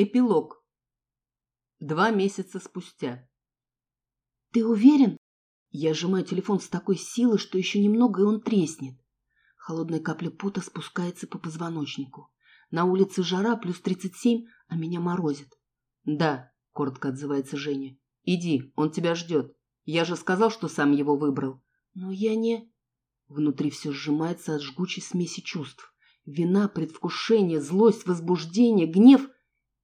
Эпилог. Два месяца спустя. «Ты уверен?» Я сжимаю телефон с такой силой, что еще немного, и он треснет. Холодная капля пота спускается по позвоночнику. На улице жара, плюс тридцать семь, а меня морозит. «Да», — коротко отзывается Женя. «Иди, он тебя ждет. Я же сказал, что сам его выбрал». «Но я не...» Внутри все сжимается от жгучей смеси чувств. Вина, предвкушение, злость, возбуждение, гнев —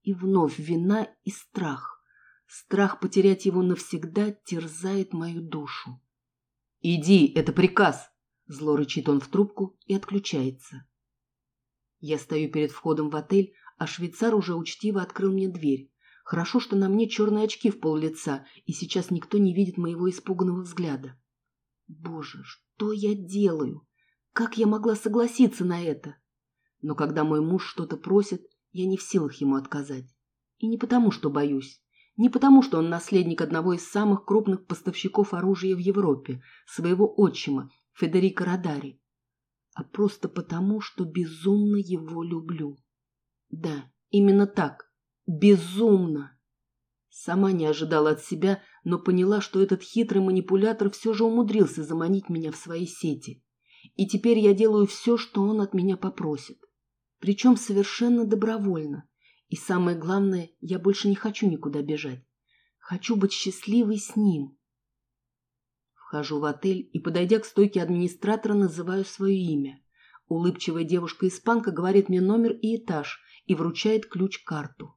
и вновь вина и страх. Страх потерять его навсегда терзает мою душу. «Иди, это приказ!» Зло рычит он в трубку и отключается. Я стою перед входом в отель, а швейцар уже учтиво открыл мне дверь. Хорошо, что на мне черные очки в пол лица, и сейчас никто не видит моего испуганного взгляда. Боже, что я делаю? Как я могла согласиться на это? Но когда мой муж что-то просит, я не в силах ему отказать. И не потому, что боюсь. Не потому, что он наследник одного из самых крупных поставщиков оружия в Европе, своего отчима, Федерико Радари, а просто потому, что безумно его люблю. Да, именно так. Безумно. Сама не ожидала от себя, но поняла, что этот хитрый манипулятор все же умудрился заманить меня в свои сети. И теперь я делаю все, что он от меня попросит причем совершенно добровольно. И самое главное, я больше не хочу никуда бежать. Хочу быть счастливой с ним. Вхожу в отель и, подойдя к стойке администратора, называю свое имя. Улыбчивая девушка-испанка говорит мне номер и этаж и вручает ключ-карту.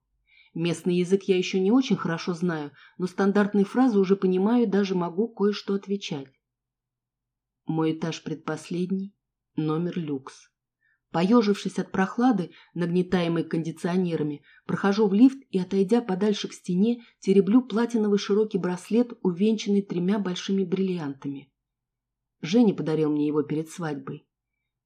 Местный язык я еще не очень хорошо знаю, но стандартные фразы уже понимаю и даже могу кое-что отвечать. Мой этаж предпоследний, номер люкс. Поежившись от прохлады, нагнетаемой кондиционерами, прохожу в лифт и, отойдя подальше к стене, тереблю платиновый широкий браслет, увенчанный тремя большими бриллиантами. Женя подарил мне его перед свадьбой.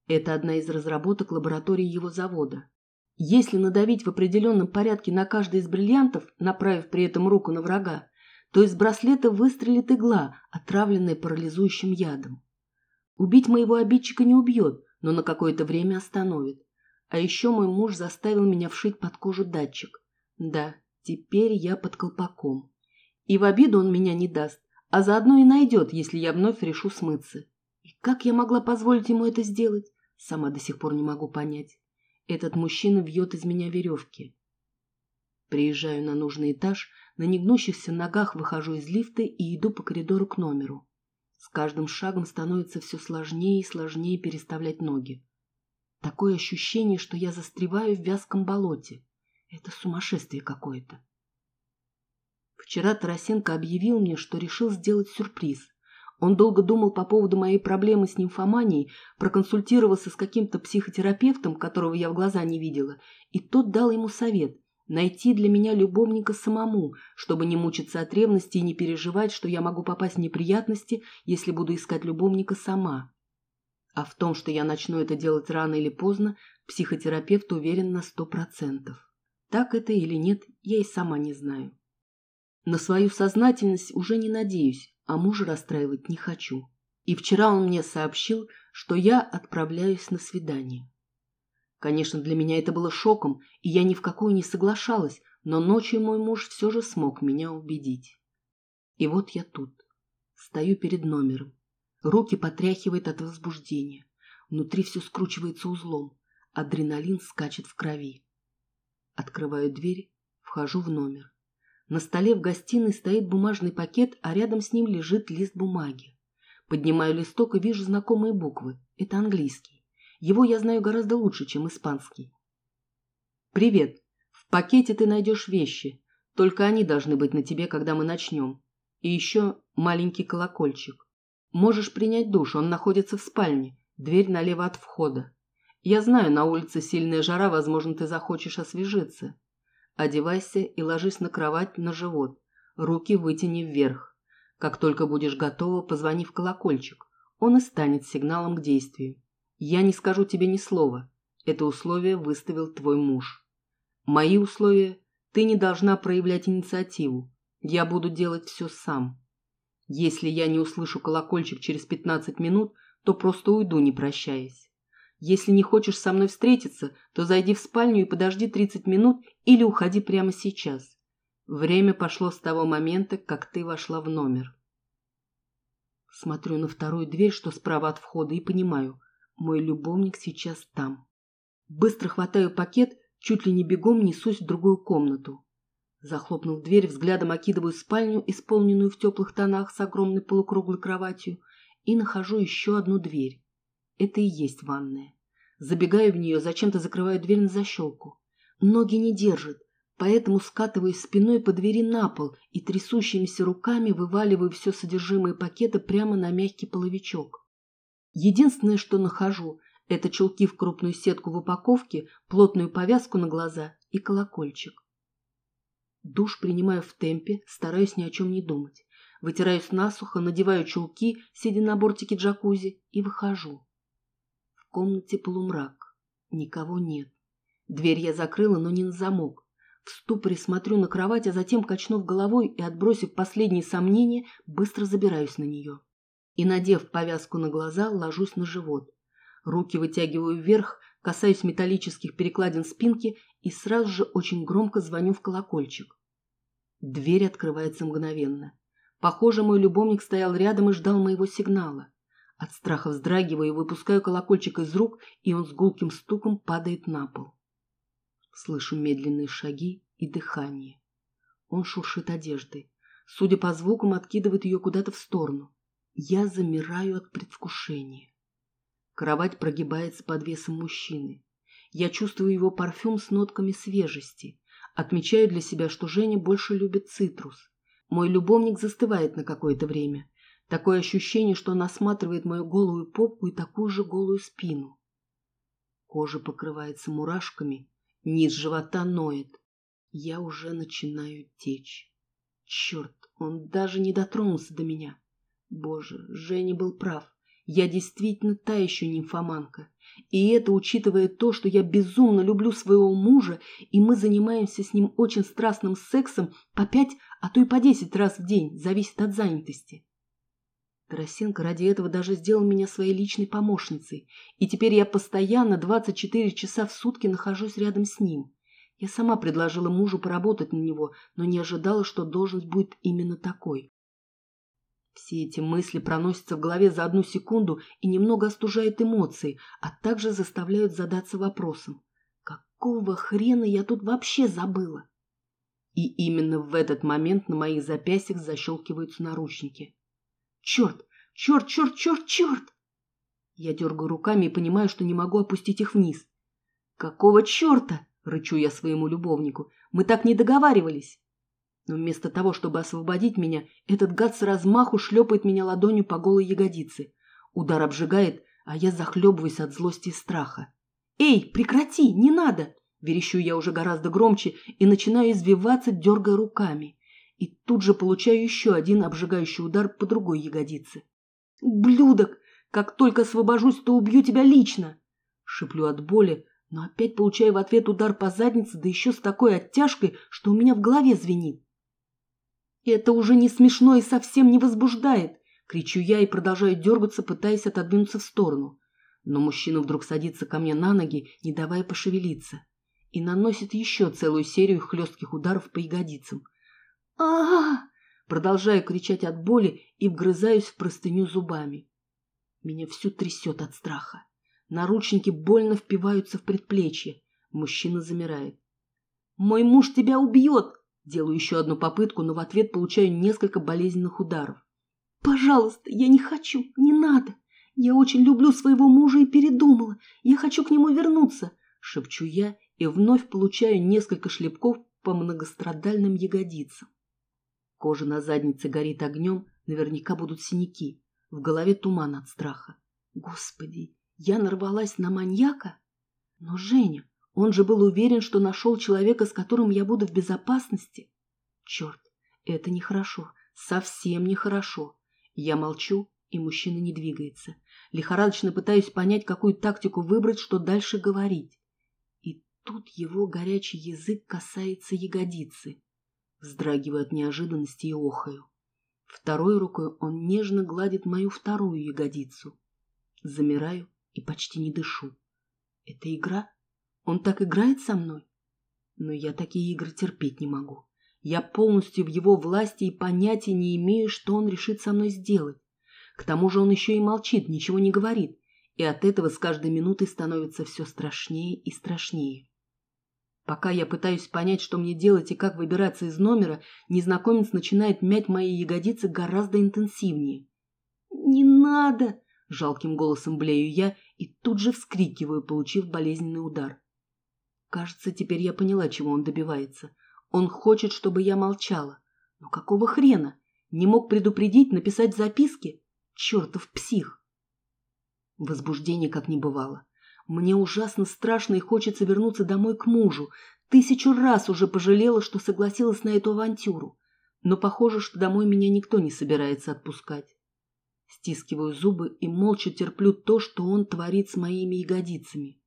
Это одна из разработок лаборатории его завода. Если надавить в определенном порядке на каждый из бриллиантов, направив при этом руку на врага, то из браслета выстрелит игла, отравленная парализующим ядом. Убить моего обидчика не убьет, но на какое-то время остановит. А еще мой муж заставил меня вшить под кожу датчик. Да, теперь я под колпаком. И в обиду он меня не даст, а заодно и найдет, если я вновь решу смыться. И как я могла позволить ему это сделать, сама до сих пор не могу понять. Этот мужчина вьет из меня веревки. Приезжаю на нужный этаж, на негнущихся ногах выхожу из лифта и иду по коридору к номеру. С каждым шагом становится все сложнее и сложнее переставлять ноги. Такое ощущение, что я застреваю в вязком болоте. Это сумасшествие какое-то. Вчера Тарасенко объявил мне, что решил сделать сюрприз. Он долго думал по поводу моей проблемы с нимфоманией, проконсультировался с каким-то психотерапевтом, которого я в глаза не видела, и тот дал ему совет Найти для меня любовника самому, чтобы не мучиться от ревности и не переживать, что я могу попасть в неприятности, если буду искать любовника сама. А в том, что я начну это делать рано или поздно, психотерапевт уверен на сто процентов. Так это или нет, я и сама не знаю. На свою сознательность уже не надеюсь, а мужа расстраивать не хочу. И вчера он мне сообщил, что я отправляюсь на свидание. Конечно, для меня это было шоком, и я ни в какую не соглашалась, но ночью мой муж все же смог меня убедить. И вот я тут. Стою перед номером. Руки потряхивает от возбуждения. Внутри все скручивается узлом. Адреналин скачет в крови. Открываю дверь, вхожу в номер. На столе в гостиной стоит бумажный пакет, а рядом с ним лежит лист бумаги. Поднимаю листок и вижу знакомые буквы. Это английский. Его я знаю гораздо лучше, чем испанский. «Привет. В пакете ты найдешь вещи. Только они должны быть на тебе, когда мы начнем. И еще маленький колокольчик. Можешь принять душ, он находится в спальне. Дверь налево от входа. Я знаю, на улице сильная жара, возможно, ты захочешь освежиться. Одевайся и ложись на кровать на живот. Руки вытяни вверх. Как только будешь готова, позвони в колокольчик. Он и станет сигналом к действию. Я не скажу тебе ни слова. Это условие выставил твой муж. Мои условия – ты не должна проявлять инициативу. Я буду делать все сам. Если я не услышу колокольчик через 15 минут, то просто уйду, не прощаясь. Если не хочешь со мной встретиться, то зайди в спальню и подожди 30 минут или уходи прямо сейчас. Время пошло с того момента, как ты вошла в номер. Смотрю на вторую дверь, что справа от входа, и понимаю, мой любовник сейчас там. Быстро хватаю пакет, чуть ли не бегом несусь в другую комнату. Захлопнув дверь, взглядом окидываю спальню, исполненную в теплых тонах с огромной полукруглой кроватью, и нахожу еще одну дверь. Это и есть ванная. Забегаю в нее, зачем-то закрываю дверь на защелку. Ноги не держат, поэтому скатываюсь спиной по двери на пол и трясущимися руками вываливаю все содержимое пакета прямо на мягкий половичок. Единственное, что нахожу, это чулки в крупную сетку в упаковке, плотную повязку на глаза и колокольчик. Душ принимаю в темпе, стараюсь ни о чем не думать. Вытираюсь насухо, надеваю чулки, сидя на бортике джакузи, и выхожу. В комнате полумрак. Никого нет. Дверь я закрыла, но не на замок. В ступоре смотрю на кровать, а затем, качнув головой и отбросив последние сомнения, быстро забираюсь на нее. И, надев повязку на глаза, ложусь на живот. Руки вытягиваю вверх, касаюсь металлических перекладин спинки и сразу же очень громко звоню в колокольчик. Дверь открывается мгновенно. Похоже, мой любовник стоял рядом и ждал моего сигнала. От страха вздрагиваю и выпускаю колокольчик из рук, и он с гулким стуком падает на пол. Слышу медленные шаги и дыхание. Он шуршит одеждой. Судя по звукам, откидывает ее куда-то в сторону. Я замираю от предвкушения. Кровать прогибается под весом мужчины. Я чувствую его парфюм с нотками свежести. Отмечаю для себя, что Женя больше любит цитрус. Мой любовник застывает на какое-то время. Такое ощущение, что он осматривает мою голую попку и такую же голую спину. Кожа покрывается мурашками, Низ живота ноет. Я уже начинаю течь. Черт, он даже не дотронулся до меня. Боже, Женя был прав. Я действительно та еще нимфоманка. И это учитывая то, что я безумно люблю своего мужа, и мы занимаемся с ним очень страстным сексом по пять, а то и по десять раз в день, зависит от занятости. Тарасенко ради этого даже сделал меня своей личной помощницей, и теперь я постоянно 24 часа в сутки нахожусь рядом с ним. Я сама предложила мужу поработать на него, но не ожидала, что должность будет именно такой. Все эти мысли проносятся в голове за одну секунду и немного остужают эмоции, а также заставляют задаться вопросом, какого хрена я тут вообще забыла? И именно в этот момент на моих запястьях защелкиваются наручники. Черт! Черт, черт, черт, черт! Я дергаю руками и понимаю, что не могу опустить их вниз. «Какого черта?» — рычу я своему любовнику. «Мы так не договаривались!» Но вместо того, чтобы освободить меня, этот гад с размаху шлепает меня ладонью по голой ягодице. Удар обжигает, а я захлебываюсь от злости и страха. «Эй, прекрати, не надо!» Верещу я уже гораздо громче и начинаю извиваться, дергая руками и тут же получаю еще один обжигающий удар по другой ягодице. «Ублюдок! Как только освобожусь, то убью тебя лично!» Шиплю от боли, но опять получаю в ответ удар по заднице, да еще с такой оттяжкой, что у меня в голове звенит. «Это уже не смешно и совсем не возбуждает!» Кричу я и продолжаю дергаться, пытаясь отодвинуться в сторону. Но мужчина вдруг садится ко мне на ноги, не давая пошевелиться, и наносит еще целую серию хлестких ударов по ягодицам а Продолжаю кричать от боли и вгрызаюсь в простыню зубами. Меня всю трясет от страха. Наручники больно впиваются в предплечье. Мужчина замирает. «Мой муж тебя убьет!» Делаю еще одну попытку, но в ответ получаю несколько болезненных ударов. «Пожалуйста, я не хочу, не надо. Я очень люблю своего мужа и передумала. Я хочу к нему вернуться!» Шепчу я и вновь получаю несколько шлепков по многострадальным ягодицам. Кожа на заднице горит огнем, наверняка будут синяки. В голове туман от страха. Господи, я нарвалась на маньяка? Но Женя, он же был уверен, что нашел человека, с которым я буду в безопасности. Черт, это нехорошо, совсем нехорошо. Я молчу, и мужчина не двигается. Лихорадочно пытаюсь понять, какую тактику выбрать, что дальше говорить. И тут его горячий язык касается ягодицы. Вздрагиваю от неожиданности и охаю. Второй рукой он нежно гладит мою вторую ягодицу. Замираю и почти не дышу. Это игра? Он так играет со мной? Но я такие игры терпеть не могу. Я полностью в его власти и понятия не имею, что он решит со мной сделать. К тому же он еще и молчит, ничего не говорит, и от этого с каждой минутой становится все страшнее и страшнее. Пока я пытаюсь понять, что мне делать и как выбираться из номера, незнакомец начинает мять мои ягодицы гораздо интенсивнее. «Не надо!» – жалким голосом блею я и тут же вскрикиваю, получив болезненный удар. Кажется, теперь я поняла, чего он добивается. Он хочет, чтобы я молчала. Но какого хрена? Не мог предупредить, написать записки? Чертов псих! Возбуждение как не бывало. Мне ужасно страшно и хочется вернуться домой к мужу. Тысячу раз уже пожалела, что согласилась на эту авантюру. Но похоже, что домой меня никто не собирается отпускать. Стискиваю зубы и молча терплю то, что он творит с моими ягодицами.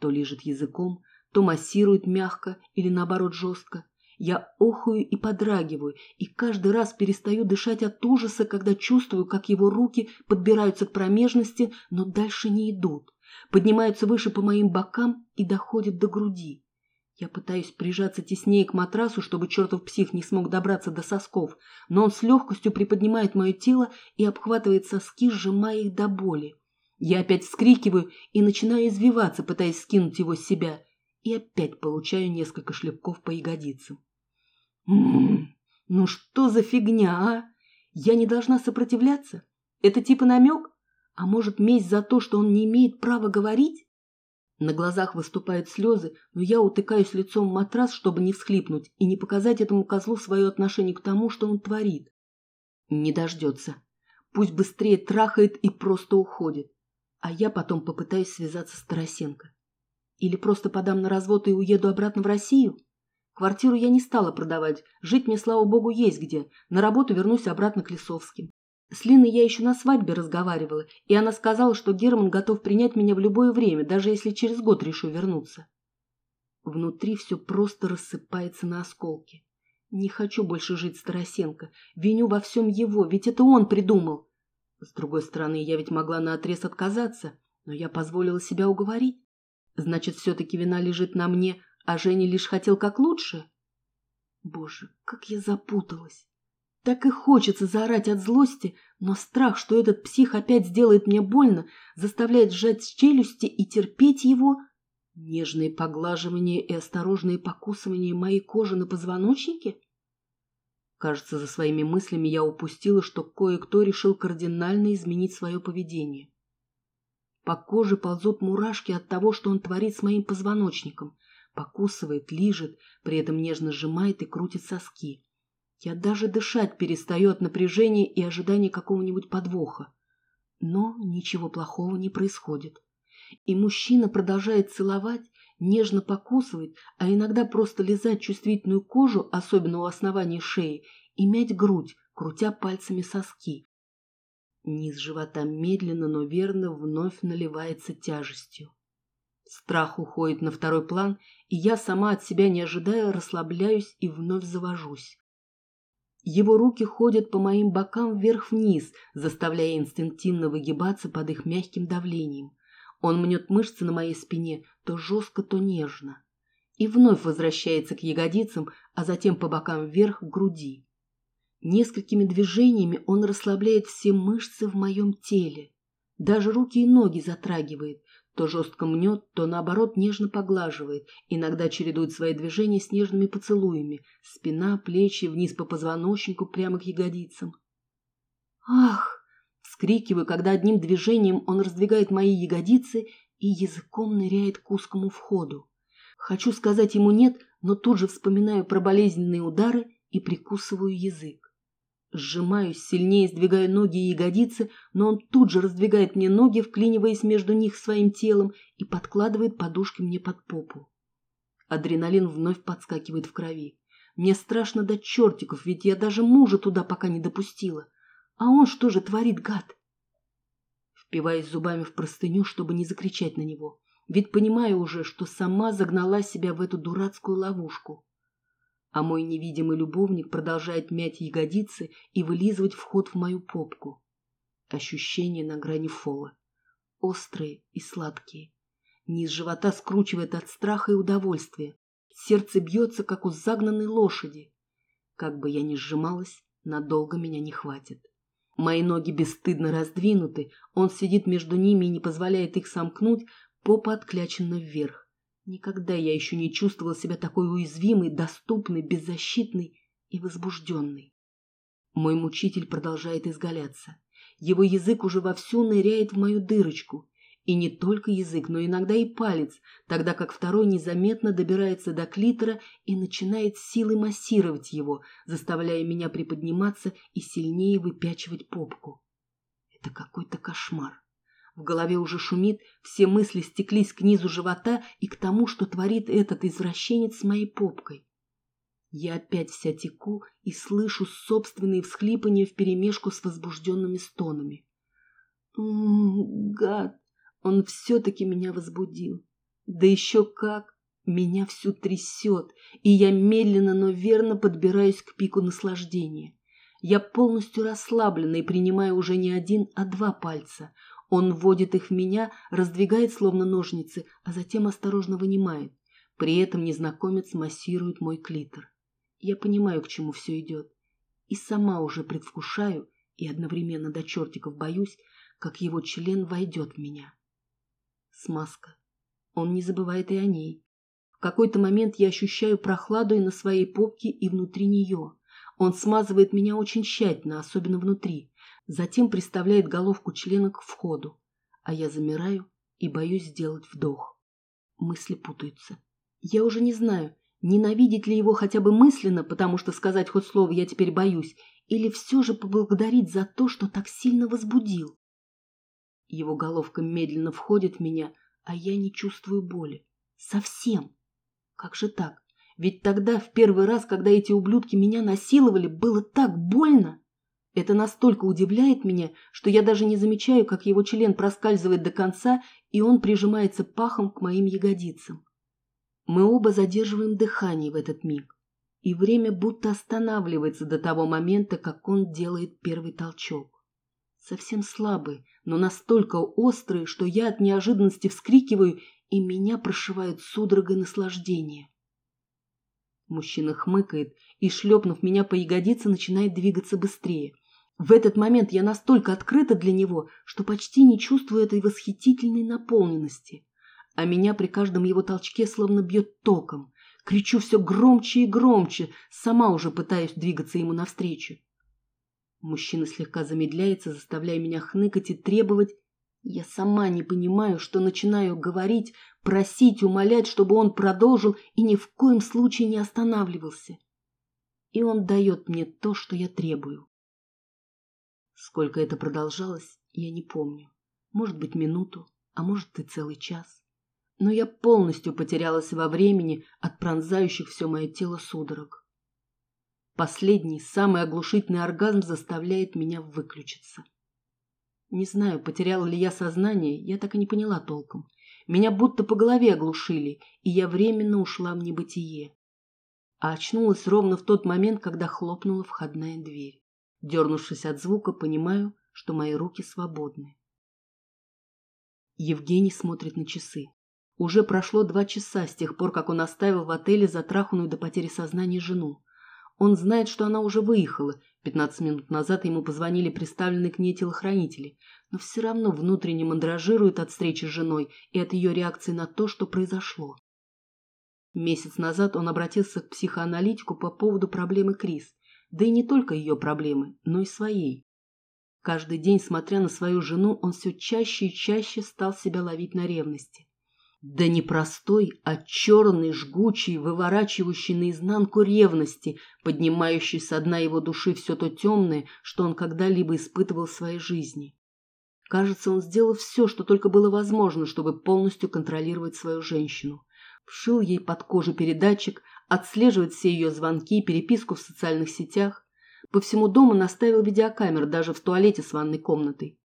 То лежит языком, то массирует мягко или наоборот жестко. Я охую и подрагиваю, и каждый раз перестаю дышать от ужаса, когда чувствую, как его руки подбираются к промежности, но дальше не идут. Поднимаются выше по моим бокам и доходят до груди. Я пытаюсь прижаться теснее к матрасу, чтобы чертов псих не смог добраться до сосков, но он с легкостью приподнимает мое тело и обхватывает соски, сжимая их до боли. Я опять вскрикиваю и начинаю извиваться, пытаясь скинуть его с себя и опять получаю несколько шлепков по ягодицам. Ммм, ну что за фигня, а? Я не должна сопротивляться? Это типа намек? А может, месть за то, что он не имеет права говорить? На глазах выступают слезы, но я утыкаюсь лицом в матрас, чтобы не всхлипнуть и не показать этому козлу свое отношение к тому, что он творит. Не дождется. Пусть быстрее трахает и просто уходит. А я потом попытаюсь связаться с Тарасенко. Или просто подам на развод и уеду обратно в Россию? Квартиру я не стала продавать. Жить мне, слава богу, есть где. На работу вернусь обратно к Лисовским. С Линой я еще на свадьбе разговаривала, и она сказала, что Герман готов принять меня в любое время, даже если через год решу вернуться. Внутри все просто рассыпается на осколки. Не хочу больше жить с Тарасенко. Виню во всем его, ведь это он придумал. С другой стороны, я ведь могла наотрез отказаться, но я позволила себя уговорить. Значит, все-таки вина лежит на мне, а Женя лишь хотел как лучше? Боже, как я запуталась. Так и хочется заорать от злости, но страх, что этот псих опять сделает мне больно, заставляет сжать челюсти и терпеть его. Нежные поглаживания и осторожные покусывания моей кожи на позвоночнике? Кажется, за своими мыслями я упустила, что кое-кто решил кардинально изменить свое поведение. По коже ползут мурашки от того, что он творит с моим позвоночником. Покусывает, лижет, при этом нежно сжимает и крутит соски. Я даже дышать перестаю от напряжения и ожидания какого-нибудь подвоха. Но ничего плохого не происходит. И мужчина продолжает целовать, нежно покусывать, а иногда просто лизать чувствительную кожу, особенно у основания шеи, и мять грудь, крутя пальцами соски. Низ живота медленно, но верно вновь наливается тяжестью. Страх уходит на второй план, и я сама от себя не ожидая расслабляюсь и вновь завожусь. Его руки ходят по моим бокам вверх-вниз, заставляя инстинктивно выгибаться под их мягким давлением. Он мнет мышцы на моей спине то жестко, то нежно. И вновь возвращается к ягодицам, а затем по бокам вверх к груди. Несколькими движениями он расслабляет все мышцы в моем теле. Даже руки и ноги затрагивает, то жестко мнет, то наоборот нежно поглаживает, иногда чередует свои движения с нежными поцелуями, спина, плечи, вниз по позвоночнику, прямо к ягодицам. «Ах!» — вскрикиваю, когда одним движением он раздвигает мои ягодицы и языком ныряет к узкому входу. Хочу сказать ему «нет», но тут же вспоминаю про болезненные удары и прикусываю язык. Сжимаюсь, сильнее сдвигаю ноги и ягодицы, но он тут же раздвигает мне ноги, вклиниваясь между них своим телом и подкладывает подушки мне под попу. Адреналин вновь подскакивает в крови. Мне страшно до чертиков, ведь я даже мужа туда пока не допустила. А он что же творит, гад? Впиваюсь зубами в простыню, чтобы не закричать на него. Ведь понимаю уже, что сама загнала себя в эту дурацкую ловушку а мой невидимый любовник продолжает мять ягодицы и вылизывать вход в мою попку. Ощущения на грани фола. Острые и сладкие. Низ живота скручивает от страха и удовольствия. Сердце бьется, как у загнанной лошади. Как бы я ни сжималась, надолго меня не хватит. Мои ноги бесстыдно раздвинуты, он сидит между ними и не позволяет их сомкнуть, попа отклячена вверх. Никогда я еще не чувствовала себя такой уязвимой, доступной, беззащитной и возбужденной. Мой мучитель продолжает изгаляться. Его язык уже вовсю ныряет в мою дырочку. И не только язык, но иногда и палец, тогда как второй незаметно добирается до клитора и начинает силой массировать его, заставляя меня приподниматься и сильнее выпячивать попку. Это какой-то кошмар. В голове уже шумит, все мысли стеклись к низу живота и к тому, что творит этот извращенец с моей попкой. Я опять вся теку и слышу собственные всхлипывания вперемешку с возбужденными стонами. -м -м, гад! Он все-таки меня возбудил. Да еще как! Меня всю трясет, и я медленно, но верно подбираюсь к пику наслаждения. Я полностью расслаблена и принимаю уже не один, а два пальца. Он вводит их в меня, раздвигает словно ножницы, а затем осторожно вынимает. При этом незнакомец массирует мой клитор. Я понимаю, к чему все идет. И сама уже предвкушаю и одновременно до чертиков боюсь, как его член войдет в меня. Смазка. Он не забывает и о ней. В какой-то момент я ощущаю прохладу и на своей попке, и внутри нее. Он смазывает меня очень тщательно, особенно внутри. Затем приставляет головку члена к входу. А я замираю и боюсь сделать вдох. Мысли путаются. Я уже не знаю, ненавидеть ли его хотя бы мысленно, потому что сказать хоть слово я теперь боюсь, или все же поблагодарить за то, что так сильно возбудил. Его головка медленно входит в меня, а я не чувствую боли. Совсем. Как же так? Ведь тогда, в первый раз, когда эти ублюдки меня насиловали, было так больно. Это настолько удивляет меня, что я даже не замечаю, как его член проскальзывает до конца, и он прижимается пахом к моим ягодицам. Мы оба задерживаем дыхание в этот миг, и время будто останавливается до того момента, как он делает первый толчок. Совсем слабый, но настолько острые, что я от неожиданности вскрикиваю, и меня прошивает судорогой наслаждения. Мужчина хмыкает и, шлепнув меня по ягодице, начинает двигаться быстрее. В этот момент я настолько открыта для него, что почти не чувствую этой восхитительной наполненности. А меня при каждом его толчке словно бьет током. Кричу все громче и громче, сама уже пытаюсь двигаться ему навстречу. Мужчина слегка замедляется, заставляя меня хныкать и требовать. Я сама не понимаю, что начинаю говорить, просить, умолять, чтобы он продолжил и ни в коем случае не останавливался. И он дает мне то, что я требую. Сколько это продолжалось, я не помню. Может быть, минуту, а может и целый час. Но я полностью потерялась во времени от пронзающих все мое тело судорог. Последний, самый оглушительный оргазм заставляет меня выключиться. Не знаю, потеряла ли я сознание, я так и не поняла толком. Меня будто по голове оглушили, и я временно ушла в небытие. А очнулась ровно в тот момент, когда хлопнула входная дверь. Дернувшись от звука, понимаю, что мои руки свободны. Евгений смотрит на часы. Уже прошло два часа с тех пор, как он оставил в отеле затраханную до потери сознания жену. Он знает, что она уже выехала. Пятнадцать минут назад ему позвонили представленные к ней телохранители. Но все равно внутренне мандражирует от встречи с женой и от ее реакции на то, что произошло. Месяц назад он обратился к психоаналитику по поводу проблемы Крис. Да и не только ее проблемы, но и своей. Каждый день, смотря на свою жену, он все чаще и чаще стал себя ловить на ревности. Да не простой, а черный, жгучий, выворачивающий наизнанку ревности, поднимающий со дна его души все то темное, что он когда-либо испытывал в своей жизни. Кажется, он сделал все, что только было возможно, чтобы полностью контролировать свою женщину. Вшил ей под кожу передатчик, отслеживает все ее звонки, переписку в социальных сетях. По всему дому наставил видеокамер даже в туалете с ванной комнатой.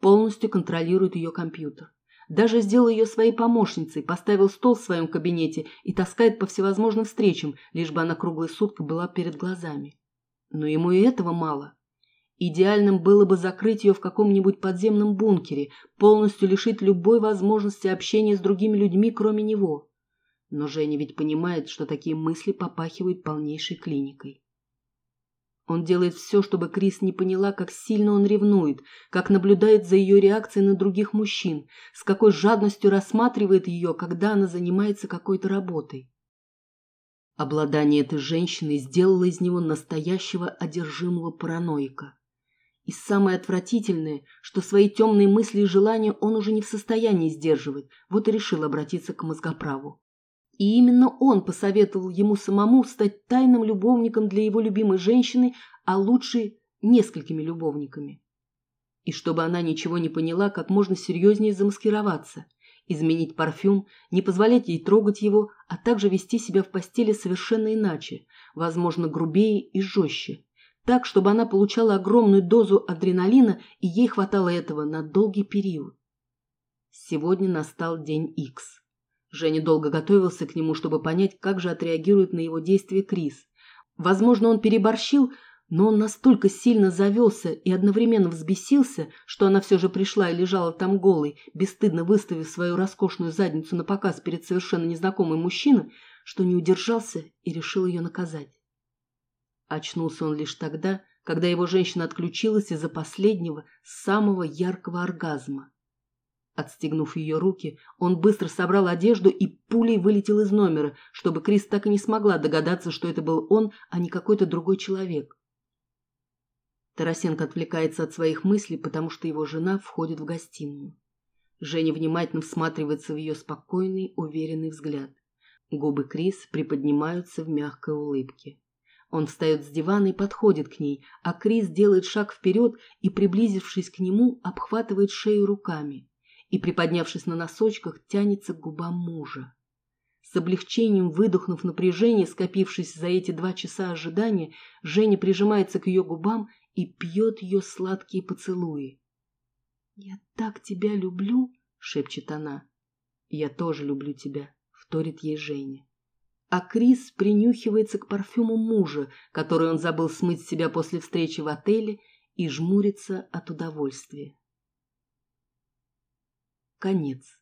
Полностью контролирует ее компьютер. Даже сделал ее своей помощницей, поставил стол в своем кабинете и таскает по всевозможным встречам, лишь бы она круглые сутки была перед глазами. Но ему и этого мало. Идеальным было бы закрыть ее в каком-нибудь подземном бункере, полностью лишить любой возможности общения с другими людьми, кроме него. Но Женя ведь понимает, что такие мысли попахивают полнейшей клиникой. Он делает все, чтобы Крис не поняла, как сильно он ревнует, как наблюдает за ее реакцией на других мужчин, с какой жадностью рассматривает ее, когда она занимается какой-то работой. Обладание этой женщиной сделало из него настоящего одержимого параноика. И самое отвратительное, что свои темные мысли и желания он уже не в состоянии сдерживать, вот и решил обратиться к мозгоправу. И именно он посоветовал ему самому стать тайным любовником для его любимой женщины, а лучше несколькими любовниками. И чтобы она ничего не поняла, как можно серьезнее замаскироваться, изменить парфюм, не позволять ей трогать его, а также вести себя в постели совершенно иначе, возможно, грубее и жестче, так, чтобы она получала огромную дозу адреналина и ей хватало этого на долгий период. Сегодня настал день Икс. Женя долго готовился к нему, чтобы понять, как же отреагирует на его действия Крис. Возможно, он переборщил, но он настолько сильно завелся и одновременно взбесился, что она все же пришла и лежала там голой, бесстыдно выставив свою роскошную задницу на показ перед совершенно незнакомым мужчиной, что не удержался и решил ее наказать. Очнулся он лишь тогда, когда его женщина отключилась из-за последнего, самого яркого оргазма. Отстегнув ее руки, он быстро собрал одежду и пулей вылетел из номера, чтобы Крис так и не смогла догадаться, что это был он, а не какой-то другой человек. Тарасенко отвлекается от своих мыслей, потому что его жена входит в гостиную. Женя внимательно всматривается в ее спокойный, уверенный взгляд. Губы Крис приподнимаются в мягкой улыбке. Он встает с дивана и подходит к ней, а Крис делает шаг вперед и, приблизившись к нему, обхватывает шею руками и, приподнявшись на носочках, тянется к губам мужа. С облегчением выдохнув напряжение, скопившись за эти два часа ожидания, Женя прижимается к ее губам и пьет ее сладкие поцелуи. «Я так тебя люблю!» — шепчет она. «Я тоже люблю тебя», — вторит ей Женя. А Крис принюхивается к парфюму мужа, который он забыл смыть с себя после встречи в отеле, и жмурится от удовольствия. Конец.